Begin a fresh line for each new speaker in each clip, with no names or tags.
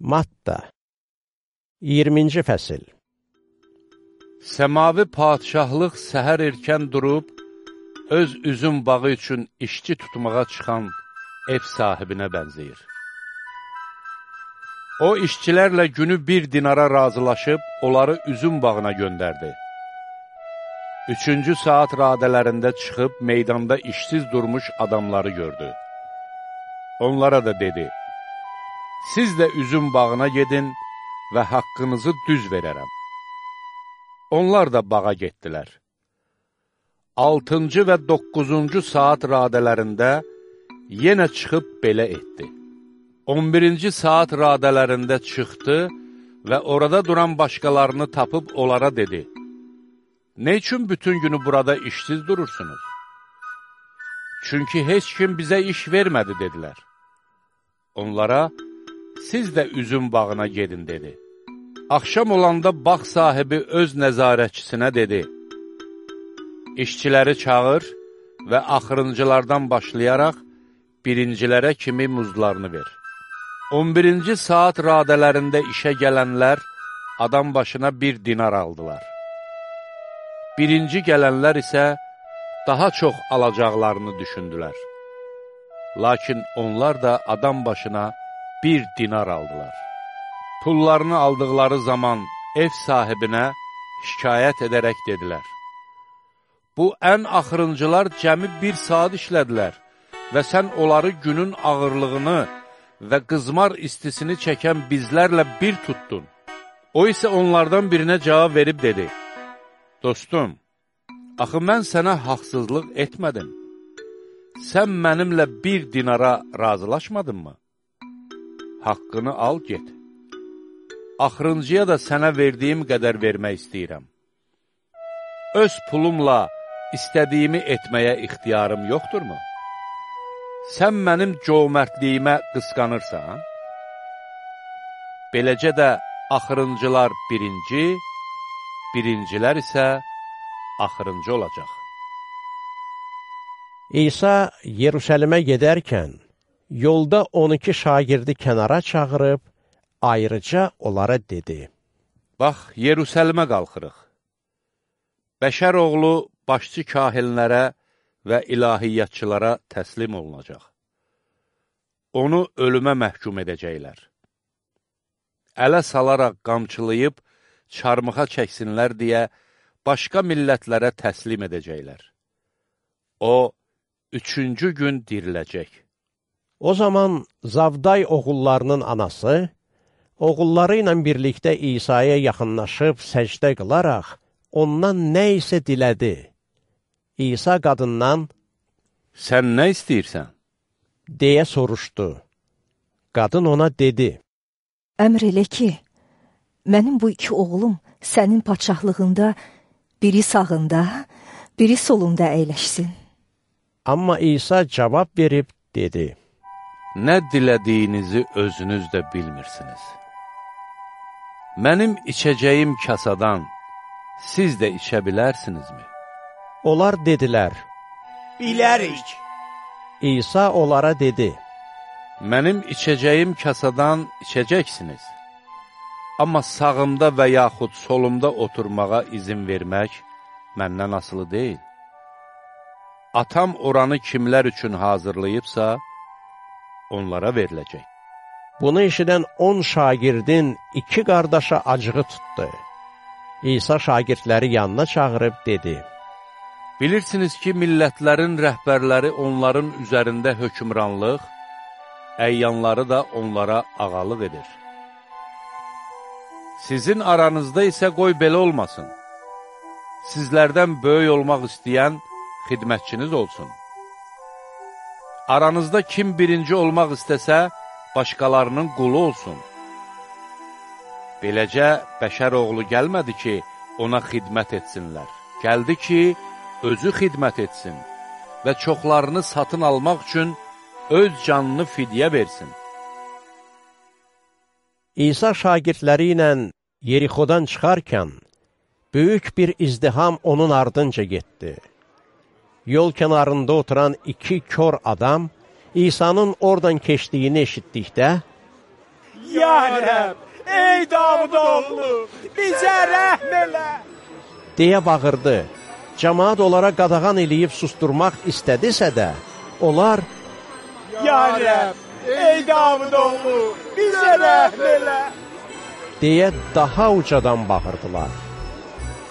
Matta 20-ci fəsil
Səmavi padişahlıq səhər erkən durub, öz üzüm bağı üçün işçi tutmağa çıxan ev sahibinə bənzəyir. O, işçilərlə günü bir dinara razılaşıb, onları üzüm bağına göndərdi. Üçüncü saat radələrində çıxıb, meydanda işsiz durmuş adamları gördü. Onlara da dedi, Siz də üzüm bağına gedin və haqqınızı düz verərəm. Onlar da bağa getdilər. Altıncı və doqquzuncu saat radələrində yenə çıxıb belə etdi. 11-ci saat radələrində çıxdı və orada duran başqalarını tapıb onlara dedi, Nə üçün bütün günü burada işsiz durursunuz? Çünki heç kim bizə iş vermədi, dedilər. Onlara, siz də üzüm bağına gedin, dedi. Axşam olanda bağ sahibi öz nəzarətçisinə dedi, İşçiləri çağır və axırıncılardan başlayaraq birincilərə kimi muzlarını ver. 11-ci saat radələrində işə gələnlər adam başına bir dinar aldılar. Birinci gələnlər isə daha çox alacaqlarını düşündülər. Lakin onlar da adam başına bir dinar aldılar. Pullarını aldıqları zaman ev sahibinə şikayət edərək dedilər. Bu, ən axırıncılar cəmi bir saat işlədilər və sən onları günün ağırlığını və qızmar istisini çəkən bizlərlə bir tutdun. O isə onlardan birinə cavab verib dedi, Dostum, axı mən sənə haqsızlıq etmədim. Sən mənimlə bir dinara razılaşmadınmı? Haqqını al, get. Axırıncıya da sənə verdiyim qədər vermək istəyirəm. Öz pulumla istədiyimi etməyə ixtiyarım yoxdurmu? Sən mənim cömərtliyimə qısqanırsan? Beləcə də axırıncılar birinci, birincilər isə axırıncı olacaq.
İsa Yeruşəlimə gedərkən, Yolda 12 şagirdi kənara çağırıb, ayrıca onlara dedi.
Bax, Yerusəlimə qalxırıq. Bəşər oğlu başçı kahinlərə və ilahiyyatçılara təslim olunacaq. Onu ölümə məhkum edəcəklər. Ələ salaraq qamçılayıb, çarmıxa çəksinlər deyə başqa millətlərə təslim edəcəklər. O, üçüncü gün diriləcək.
O zaman Zavday oğullarının anası, oğulları ilə birlikdə İsa'ya yaxınlaşıb səcdə qılaraq, ondan nə isə dilədi. İsa qadından,
Sən nə istəyirsən?
deyə soruşdu. Qadın ona dedi,
Əmr elə ki, mənim bu iki oğlum sənin patşahlığında biri sağında, biri solunda əyləşsin.
Amma İsa cavab verib dedi,
nə dilədiyinizi özünüz də bilmirsiniz. Mənim içəcəyim kasadan siz də içə bilərsinizmi?
Onlar dedilər,
Bilərik.
İsa onlara dedi,
Mənim içəcəyim kasadan içəcəksiniz. Amma sağımda və yaxud solumda oturmağa izin vermək məndən asılı deyil. Atam oranı kimlər üçün hazırlayıbsa, onlara veriləcək.
Bunu eşidən on şagirdin iki qardaşa acığı tutdu. İsa şagirdləri yanına çağırıb dedi,
Bilirsiniz ki, millətlərin rəhbərləri onların üzərində hökmranlıq, əyyanları da onlara ağalıq edir. Sizin aranızda isə qoy belə olmasın. Sizlərdən böyük olmaq istəyən xidmətçiniz olsun. Aranızda kim birinci olmaq istəsə, başqalarının qulu olsun. Beləcə, bəşər oğlu gəlmədi ki, ona xidmət etsinlər. Gəldi ki, özü xidmət etsin və çoxlarını satın almaq üçün öz canını fidyə versin.
İsa şagirdləri ilə Yerixodan çıxarkən, böyük bir izdiham onun ardınca getdi yol kənarında oturan iki kör adam İsa'nın oradan keçdiyini eşitdikdə,
Ya Rəbb, ey Davud oğlu, bizə rəhm elə.
deyə bağırdı. Cəmaat onlara qadağan eləyib susturmaq istədisə də, onlar
Ya Rəbb, ey Davud oğlu, bizə rəhm elə.
deyə daha ucadan bağırdılar.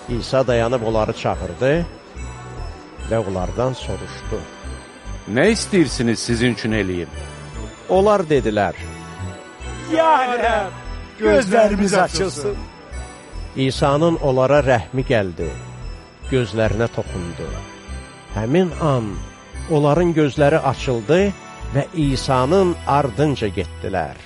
İsa dayanıb onları çağırdı və onlardan soruşdu.
Nə istəyirsiniz sizin üçün eləyim?
Onlar dedilər,
Ya Rəbb, gözlərimiz açılsın.
İsa'nın onlara rəhmi gəldi, gözlərinə toxundu. Həmin an onların gözləri açıldı və İsa'nın ardınca getdilər.